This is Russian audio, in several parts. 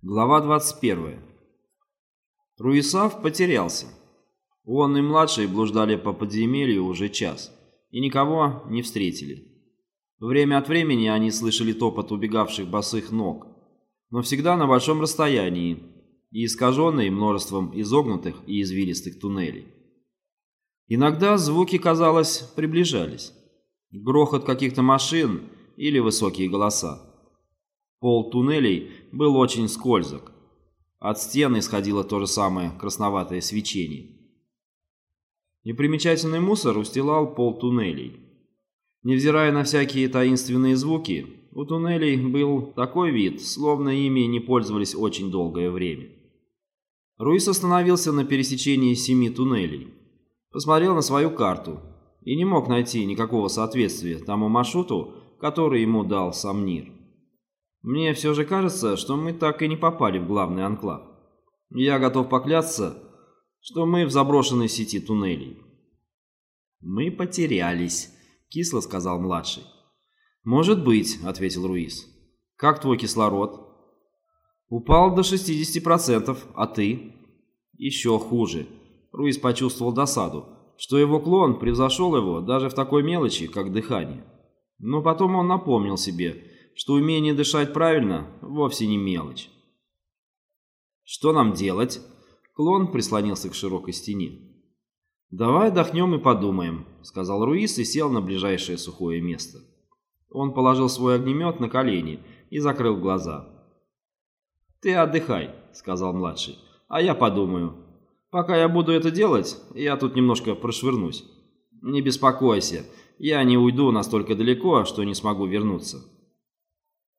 Глава 21. Руисав потерялся. Он и младшие блуждали по подземелью уже час, и никого не встретили. Время от времени они слышали топот убегавших босых ног, но всегда на большом расстоянии и искаженные множеством изогнутых и извилистых туннелей. Иногда звуки, казалось, приближались. Грохот каких-то машин или высокие голоса. Пол туннелей был очень скользок. От стен исходило то же самое красноватое свечение. Непримечательный мусор устилал пол туннелей. Невзирая на всякие таинственные звуки, у туннелей был такой вид, словно ими не пользовались очень долгое время. Руис остановился на пересечении семи туннелей, посмотрел на свою карту и не мог найти никакого соответствия тому маршруту, который ему дал сам Нир. Мне все же кажется, что мы так и не попали в главный анклав. Я готов поклясться, что мы в заброшенной сети туннелей. «Мы потерялись», — кисло сказал младший. «Может быть», — ответил Руис. «Как твой кислород?» «Упал до 60%, а ты?» «Еще хуже». Руис почувствовал досаду, что его клон превзошел его даже в такой мелочи, как дыхание. Но потом он напомнил себе, что умение дышать правильно вовсе не мелочь. «Что нам делать?» Клон прислонился к широкой стене. «Давай отдохнем и подумаем», — сказал Руис и сел на ближайшее сухое место. Он положил свой огнемет на колени и закрыл глаза. «Ты отдыхай», — сказал младший, — «а я подумаю. Пока я буду это делать, я тут немножко прошвырнусь. Не беспокойся, я не уйду настолько далеко, что не смогу вернуться».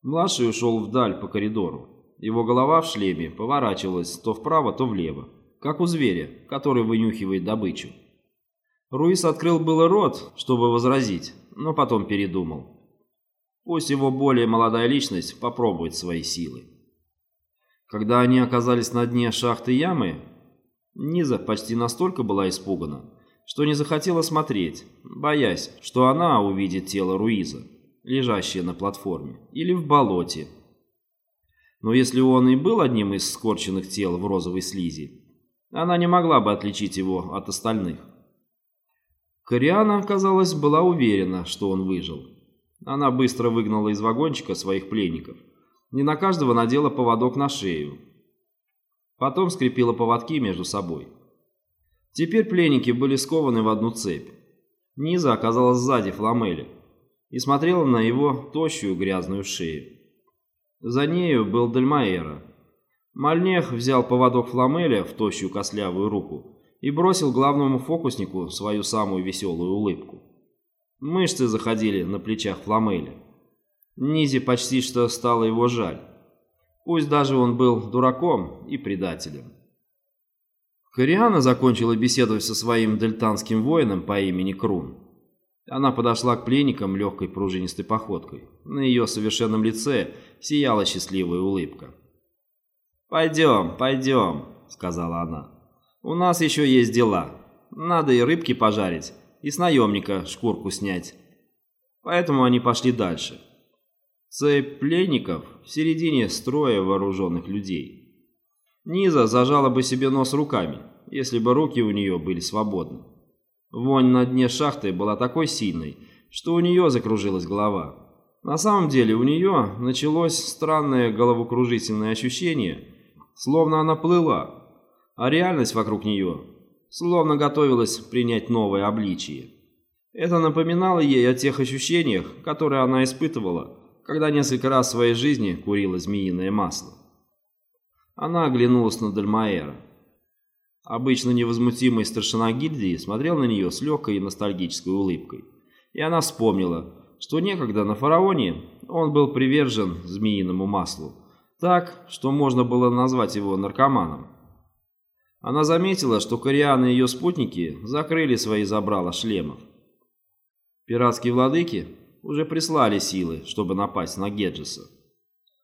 Младший ушел вдаль по коридору. Его голова в шлеме поворачивалась то вправо, то влево, как у зверя, который вынюхивает добычу. Руис открыл было рот, чтобы возразить, но потом передумал. Пусть его более молодая личность попробует свои силы. Когда они оказались на дне шахты ямы, Низа почти настолько была испугана, что не захотела смотреть, боясь, что она увидит тело Руиза лежащее на платформе, или в болоте. Но если он и был одним из скорченных тел в розовой слизи, она не могла бы отличить его от остальных. Кориана, казалось, была уверена, что он выжил. Она быстро выгнала из вагончика своих пленников. Не на каждого надела поводок на шею. Потом скрепила поводки между собой. Теперь пленники были скованы в одну цепь. Низа оказалась сзади Фламеля и смотрела на его тощую грязную шею. За нею был Дальмаэра. Мальнех взял поводок Фламеля в тощую кослявую руку и бросил главному фокуснику свою самую веселую улыбку. Мышцы заходили на плечах Фламеля. Низе почти что стало его жаль. Пусть даже он был дураком и предателем. Кориана закончила беседовать со своим дельтанским воином по имени Крун. Она подошла к пленникам легкой пружинистой походкой. На ее совершенном лице сияла счастливая улыбка. «Пойдем, пойдем», — сказала она. «У нас еще есть дела. Надо и рыбки пожарить, и с наемника шкурку снять». Поэтому они пошли дальше. Цепь пленников в середине строя вооруженных людей. Низа зажала бы себе нос руками, если бы руки у нее были свободны. Вонь на дне шахты была такой сильной, что у нее закружилась голова. На самом деле у нее началось странное головокружительное ощущение, словно она плыла, а реальность вокруг нее словно готовилась принять новое обличие. Это напоминало ей о тех ощущениях, которые она испытывала, когда несколько раз в своей жизни курила змеиное масло. Она оглянулась на Дальмаэра. Обычно невозмутимый старшина гильдии смотрел на нее с легкой и ностальгической улыбкой. И она вспомнила, что некогда на фараоне он был привержен змеиному маслу, так, что можно было назвать его наркоманом. Она заметила, что Кориан и ее спутники закрыли свои забрала шлемов. Пиратские владыки уже прислали силы, чтобы напасть на Геджеса.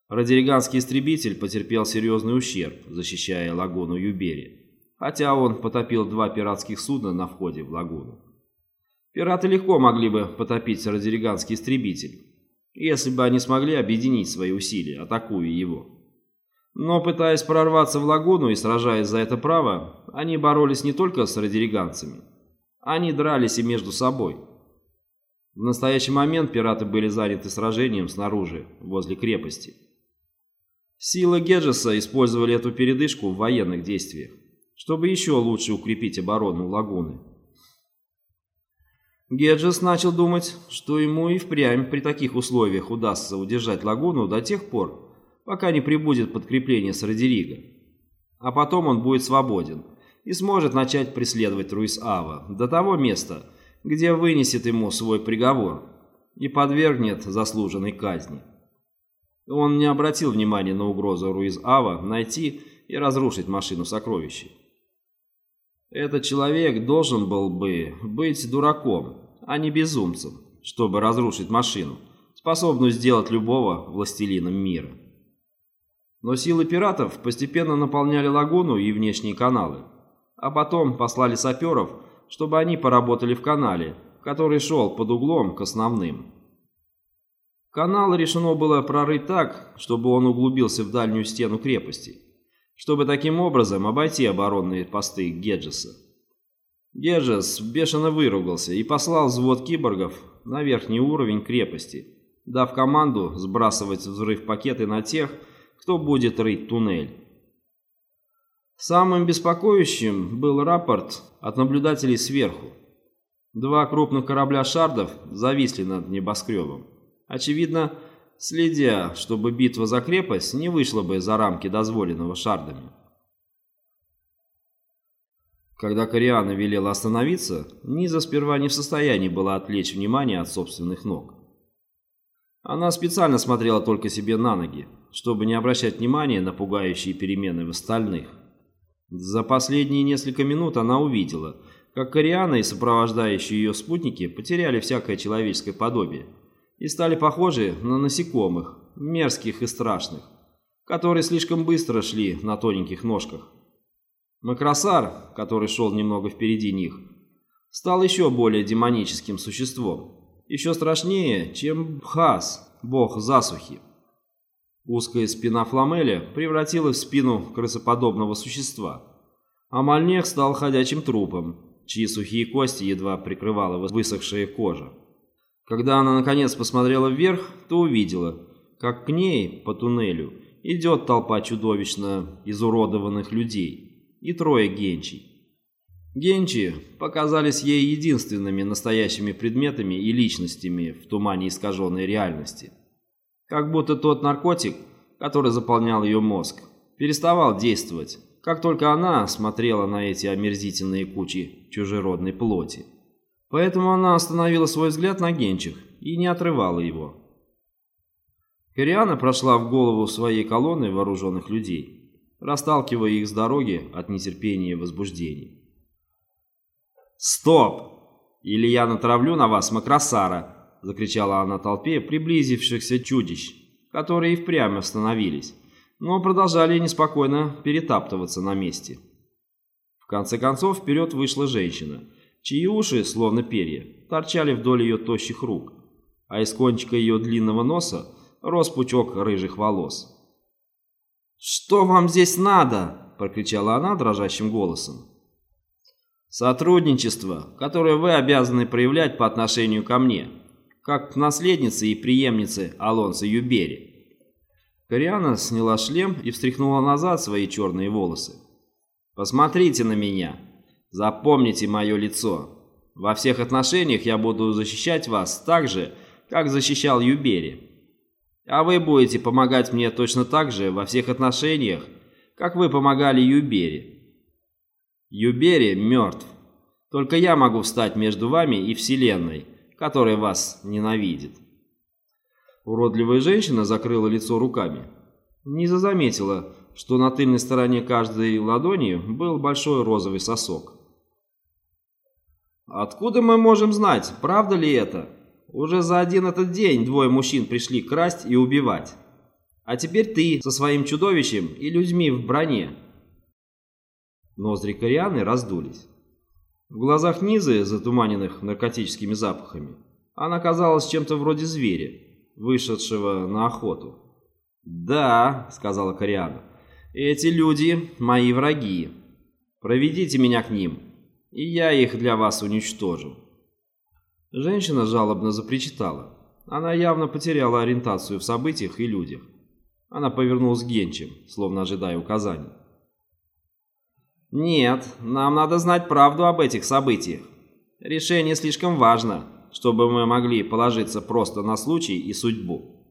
Радириганский истребитель потерпел серьезный ущерб, защищая лагуну Юбери хотя он потопил два пиратских судна на входе в лагуну. Пираты легко могли бы потопить радириганский истребитель, если бы они смогли объединить свои усилия, атакуя его. Но пытаясь прорваться в лагуну и сражаясь за это право, они боролись не только с радириганцами. Они дрались и между собой. В настоящий момент пираты были заняты сражением снаружи, возле крепости. Силы Геджеса использовали эту передышку в военных действиях, чтобы еще лучше укрепить оборону лагуны. Геджес начал думать, что ему и впрямь при таких условиях удастся удержать лагуну до тех пор, пока не прибудет подкрепление с Радирига. А потом он будет свободен и сможет начать преследовать Руис-Ава до того места, где вынесет ему свой приговор и подвергнет заслуженной казни. Он не обратил внимания на угрозу Руиз-Ава найти и разрушить машину сокровищей. Этот человек должен был бы быть дураком, а не безумцем, чтобы разрушить машину, способную сделать любого властелином мира. Но силы пиратов постепенно наполняли лагуну и внешние каналы, а потом послали саперов, чтобы они поработали в канале, который шел под углом к основным. Канал решено было прорыть так, чтобы он углубился в дальнюю стену крепости, чтобы таким образом обойти оборонные посты Геджеса. Геджес бешено выругался и послал взвод киборгов на верхний уровень крепости, дав команду сбрасывать взрыв-пакеты на тех, кто будет рыть туннель. Самым беспокоящим был рапорт от наблюдателей сверху. Два крупных корабля «Шардов» зависли над небоскребом. Очевидно, следя, чтобы битва за крепость не вышла бы за рамки дозволенного Шардами. Когда Кориана велела остановиться, Низа сперва не в состоянии была отвлечь внимание от собственных ног. Она специально смотрела только себе на ноги, чтобы не обращать внимания на пугающие перемены в остальных. За последние несколько минут она увидела, как Кориана и сопровождающие ее спутники потеряли всякое человеческое подобие и стали похожи на насекомых, мерзких и страшных, которые слишком быстро шли на тоненьких ножках. Макросар, который шел немного впереди них, стал еще более демоническим существом, еще страшнее, чем Бхас, бог засухи. Узкая спина Фламеля превратилась в спину крысоподобного существа, а Мальнех стал ходячим трупом, чьи сухие кости едва прикрывала высохшая кожа. Когда она наконец посмотрела вверх, то увидела, как к ней по туннелю идет толпа чудовищно изуродованных людей и трое генчей. Генчи показались ей единственными настоящими предметами и личностями в тумане искаженной реальности – как будто тот наркотик, который заполнял ее мозг, переставал действовать, как только она смотрела на эти омерзительные кучи чужеродной плоти. Поэтому она остановила свой взгляд на Генчих и не отрывала его. Кориана прошла в голову своей колонны вооруженных людей, расталкивая их с дороги от нетерпения и возбуждения. «Стоп! Или я натравлю на вас макросара!» закричала она толпе приблизившихся чудищ, которые и впрямь остановились, но продолжали неспокойно перетаптываться на месте. В конце концов вперед вышла женщина, чьи уши, словно перья, торчали вдоль ее тощих рук, а из кончика ее длинного носа рос пучок рыжих волос. «Что вам здесь надо?» – прокричала она дрожащим голосом. «Сотрудничество, которое вы обязаны проявлять по отношению ко мне», как к наследнице и преемнице Алонса Юбери. Кориана сняла шлем и встряхнула назад свои черные волосы. «Посмотрите на меня. Запомните мое лицо. Во всех отношениях я буду защищать вас так же, как защищал Юбери. А вы будете помогать мне точно так же во всех отношениях, как вы помогали Юбери. Юбери мертв. Только я могу встать между вами и Вселенной, который вас ненавидит. Уродливая женщина закрыла лицо руками. Низа заметила, что на тыльной стороне каждой ладони был большой розовый сосок. «Откуда мы можем знать, правда ли это? Уже за один этот день двое мужчин пришли красть и убивать. А теперь ты со своим чудовищем и людьми в броне». Ноздри Корианы раздулись. В глазах Низы, затуманенных наркотическими запахами, она казалась чем-то вроде зверя, вышедшего на охоту. «Да», — сказала Кориана, Эти люди — мои враги. Проведите меня к ним, и я их для вас уничтожу». Женщина жалобно запричитала. Она явно потеряла ориентацию в событиях и людях. Она повернулась к Генчим, словно ожидая указаний. «Нет, нам надо знать правду об этих событиях. Решение слишком важно, чтобы мы могли положиться просто на случай и судьбу».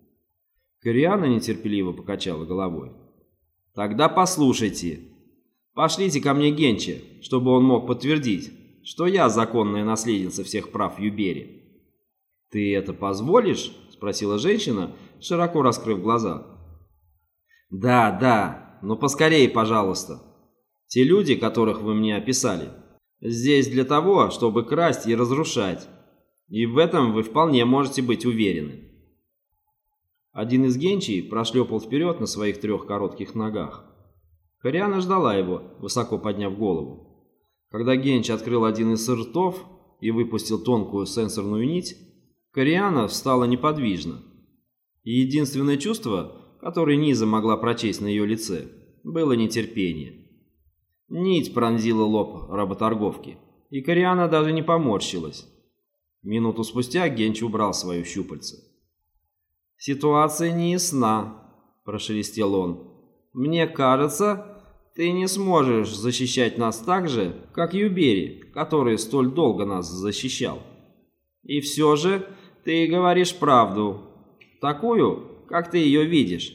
Кориана нетерпеливо покачала головой. «Тогда послушайте. Пошлите ко мне Генча, чтобы он мог подтвердить, что я законная наследница всех прав Юбери». «Ты это позволишь?» – спросила женщина, широко раскрыв глаза. «Да, да, но поскорее, пожалуйста. Те люди, которых вы мне описали, здесь для того, чтобы красть и разрушать. И в этом вы вполне можете быть уверены». Один из генчей прошлепал вперед на своих трех коротких ногах. Кориана ждала его, высоко подняв голову. Когда Генч открыл один из ртов и выпустил тонкую сенсорную нить, Кориана встала неподвижно. И единственное чувство, которое Низа могла прочесть на ее лице, было нетерпение. Нить пронзила лоб работорговки, и Кориана даже не поморщилась. Минуту спустя Генч убрал свое щупальце. «Ситуация не ясна», – прошелестел он. «Мне кажется, ты не сможешь защищать нас так же, как Юбери, который столь долго нас защищал. И все же ты говоришь правду. Такую, как ты ее видишь.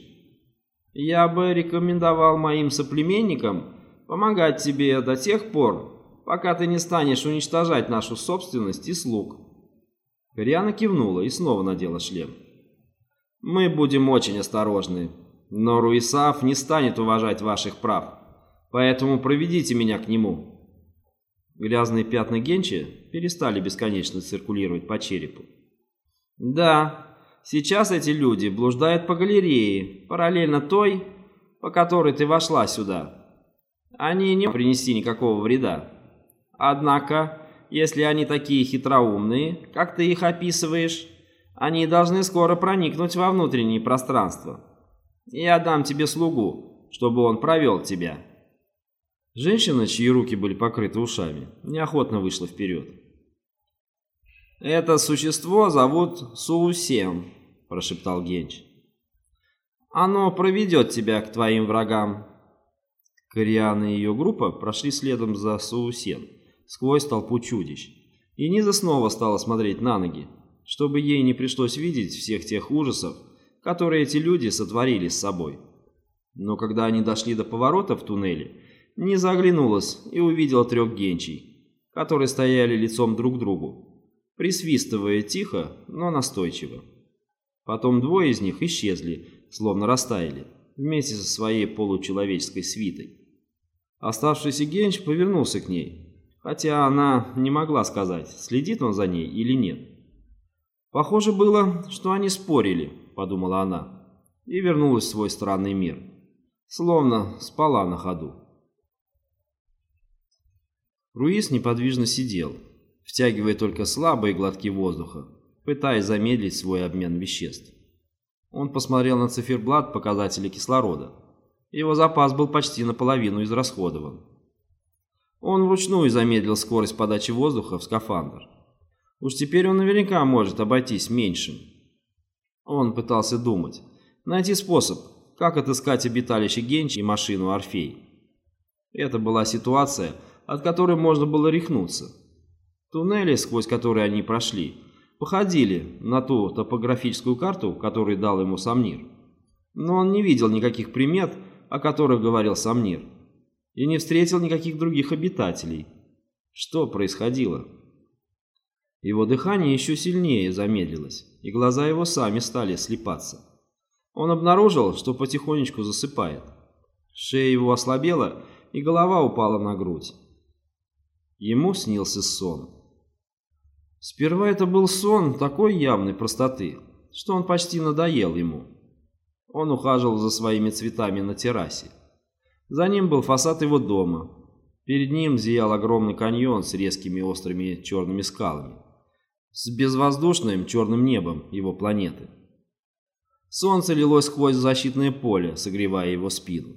Я бы рекомендовал моим соплеменникам помогать тебе до тех пор, пока ты не станешь уничтожать нашу собственность и слуг». Кориана кивнула и снова надела шлем. «Мы будем очень осторожны, но Руисав не станет уважать ваших прав, поэтому проведите меня к нему». Грязные пятна Генчи перестали бесконечно циркулировать по черепу. Да, сейчас эти люди блуждают по галерее, параллельно той, по которой ты вошла сюда. Они не принести никакого вреда. Однако, если они такие хитроумные, как ты их описываешь, они должны скоро проникнуть во внутреннее пространство. Я дам тебе слугу, чтобы он провел тебя». Женщина, чьи руки были покрыты ушами, неохотно вышла вперед. «Это существо зовут Суусем», – прошептал Генч. «Оно проведет тебя к твоим врагам». Кориан и ее группа прошли следом за Суусен, сквозь толпу чудищ, и Низа снова стала смотреть на ноги, чтобы ей не пришлось видеть всех тех ужасов, которые эти люди сотворили с собой. Но когда они дошли до поворота в туннеле, Низа оглянулась и увидела трех генчей, которые стояли лицом друг к другу, присвистывая тихо, но настойчиво. Потом двое из них исчезли, словно растаяли, вместе со своей получеловеческой свитой. Оставшийся Генч повернулся к ней, хотя она не могла сказать, следит он за ней или нет. «Похоже было, что они спорили», — подумала она, и вернулась в свой странный мир, словно спала на ходу. Руис неподвижно сидел, втягивая только слабые глотки воздуха, пытаясь замедлить свой обмен веществ. Он посмотрел на циферблат показателей кислорода. Его запас был почти наполовину израсходован. Он вручную замедлил скорость подачи воздуха в скафандр. Уж теперь он наверняка может обойтись меньшим. Он пытался думать, найти способ, как отыскать обиталище Генчи и машину Орфей. Это была ситуация, от которой можно было рехнуться. Туннели, сквозь которые они прошли, походили на ту топографическую карту, которую дал ему Самнир. Но он не видел никаких примет, о которых говорил Самнир, и не встретил никаких других обитателей. Что происходило? Его дыхание еще сильнее замедлилось, и глаза его сами стали слепаться. Он обнаружил, что потихонечку засыпает. Шея его ослабела, и голова упала на грудь. Ему снился сон. Сперва это был сон такой явной простоты, что он почти надоел ему. Он ухаживал за своими цветами на террасе. За ним был фасад его дома. Перед ним зиял огромный каньон с резкими острыми черными скалами, с безвоздушным черным небом его планеты. Солнце лилось сквозь защитное поле, согревая его спину.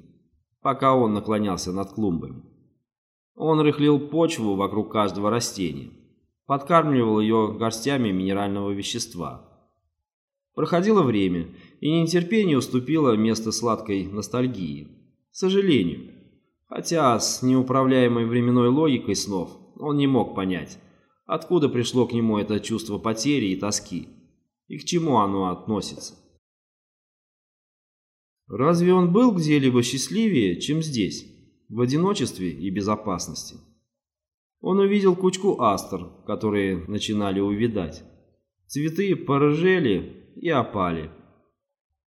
пока он наклонялся над клумбами. Он рыхлил почву вокруг каждого растения, подкармливал ее горстями минерального вещества. Проходило время, и нетерпение уступило место сладкой ностальгии. К сожалению, хотя с неуправляемой временной логикой снов он не мог понять, откуда пришло к нему это чувство потери и тоски, и к чему оно относится. Разве он был где-либо счастливее, чем здесь, в одиночестве и безопасности? Он увидел кучку астр, которые начинали увидать. Цветы порыжели и опали.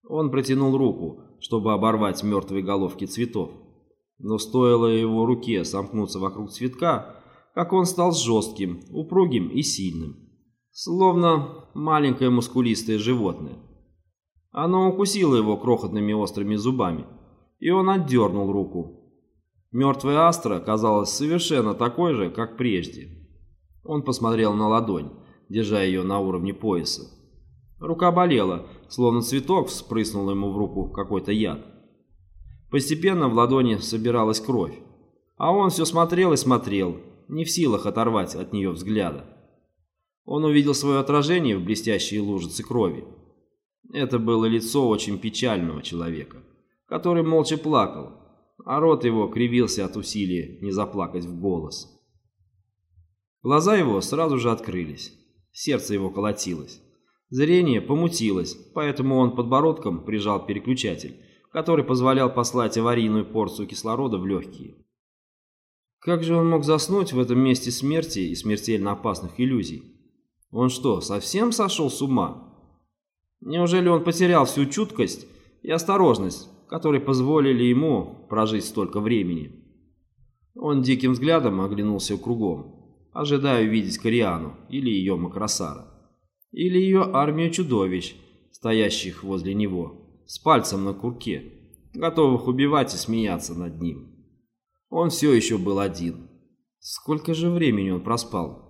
Он протянул руку, чтобы оборвать мертвые головки цветов. Но стоило его руке сомкнуться вокруг цветка, как он стал жестким, упругим и сильным. Словно маленькое мускулистое животное. Оно укусило его крохотными острыми зубами, и он отдернул руку. Мертвая астра казалась совершенно такой же, как прежде. Он посмотрел на ладонь, держа ее на уровне пояса. Рука болела, словно цветок вспрыснул ему в руку какой-то яд. Постепенно в ладони собиралась кровь, а он все смотрел и смотрел, не в силах оторвать от нее взгляда. Он увидел свое отражение в блестящей лужице крови. Это было лицо очень печального человека, который молча плакал, а рот его кривился от усилия не заплакать в голос. Глаза его сразу же открылись, сердце его колотилось. Зрение помутилось, поэтому он подбородком прижал переключатель, который позволял послать аварийную порцию кислорода в легкие. Как же он мог заснуть в этом месте смерти и смертельно опасных иллюзий? Он что, совсем сошел с ума? Неужели он потерял всю чуткость и осторожность, которые позволили ему прожить столько времени? Он диким взглядом оглянулся кругом, ожидая увидеть Кориану или ее Макросара, или ее армию чудовищ, стоящих возле него, с пальцем на курке, готовых убивать и смеяться над ним. Он все еще был один. Сколько же времени он проспал?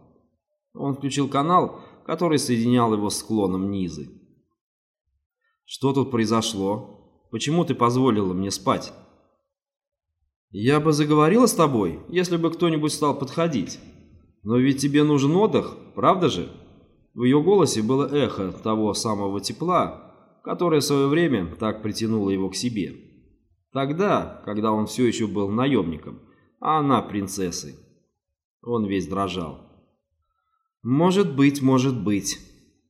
Он включил канал, который соединял его с склоном Низы. Что тут произошло? Почему ты позволила мне спать? Я бы заговорила с тобой, если бы кто-нибудь стал подходить. Но ведь тебе нужен отдых, правда же? В ее голосе было эхо того самого тепла, которое в свое время так притянуло его к себе. Тогда, когда он все еще был наемником, а она принцессой. Он весь дрожал. Может быть, может быть.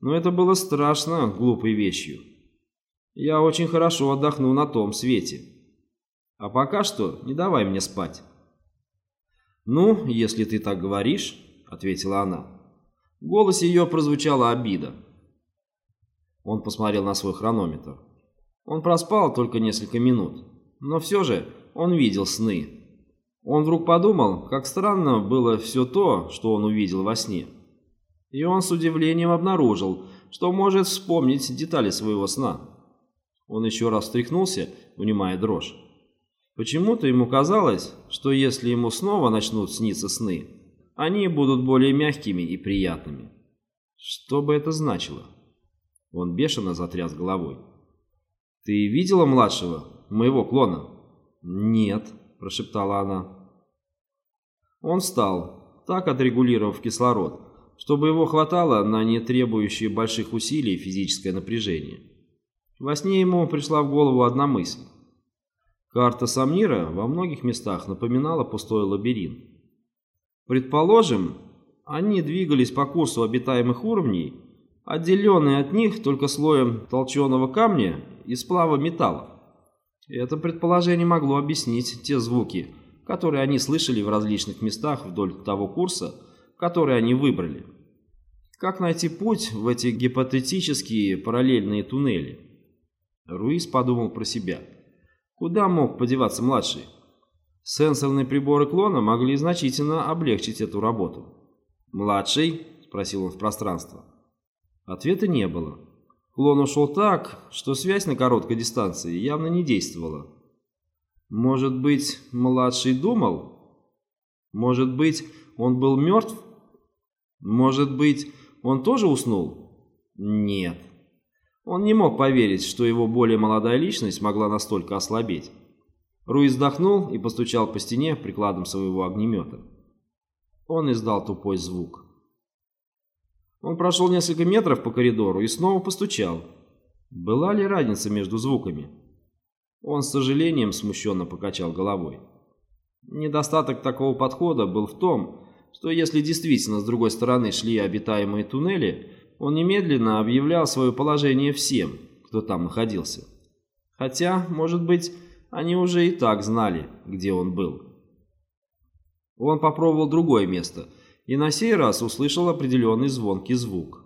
Но это было страшно глупой вещью. Я очень хорошо отдохну на том свете. А пока что не давай мне спать. «Ну, если ты так говоришь», — ответила она. В голосе ее прозвучала обида. Он посмотрел на свой хронометр. Он проспал только несколько минут, но все же он видел сны. Он вдруг подумал, как странно было все то, что он увидел во сне. И он с удивлением обнаружил, что может вспомнить детали своего сна. Он еще раз встряхнулся, унимая дрожь. Почему-то ему казалось, что если ему снова начнут сниться сны, они будут более мягкими и приятными. Что бы это значило? Он бешено затряс головой. «Ты видела младшего, моего клона?» «Нет», – прошептала она. Он встал, так отрегулировав кислород, чтобы его хватало на не требующие больших усилий физическое напряжение. Во сне ему пришла в голову одна мысль. Карта Самнира во многих местах напоминала пустой лабиринт. Предположим, они двигались по курсу обитаемых уровней, отделенные от них только слоем толченого камня и сплава металлов. Это предположение могло объяснить те звуки, которые они слышали в различных местах вдоль того курса, который они выбрали. Как найти путь в эти гипотетические параллельные туннели? Руис подумал про себя. Куда мог подеваться младший? Сенсорные приборы клона могли значительно облегчить эту работу. «Младший?» – спросил он в пространство. Ответа не было. Клон ушел так, что связь на короткой дистанции явно не действовала. Может быть, младший думал? Может быть, он был мертв? Может быть, он тоже уснул? Нет. Он не мог поверить, что его более молодая личность могла настолько ослабеть. Руи вздохнул и постучал по стене прикладом своего огнемета. Он издал тупой звук. Он прошел несколько метров по коридору и снова постучал. Была ли разница между звуками? Он с сожалением смущенно покачал головой. Недостаток такого подхода был в том, что если действительно с другой стороны шли обитаемые туннели, он немедленно объявлял свое положение всем, кто там находился. Хотя, может быть, они уже и так знали, где он был. Он попробовал другое место и на сей раз услышал определенный звонкий звук.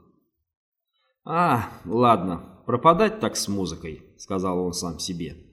«А, ладно, пропадать так с музыкой», — сказал он сам себе.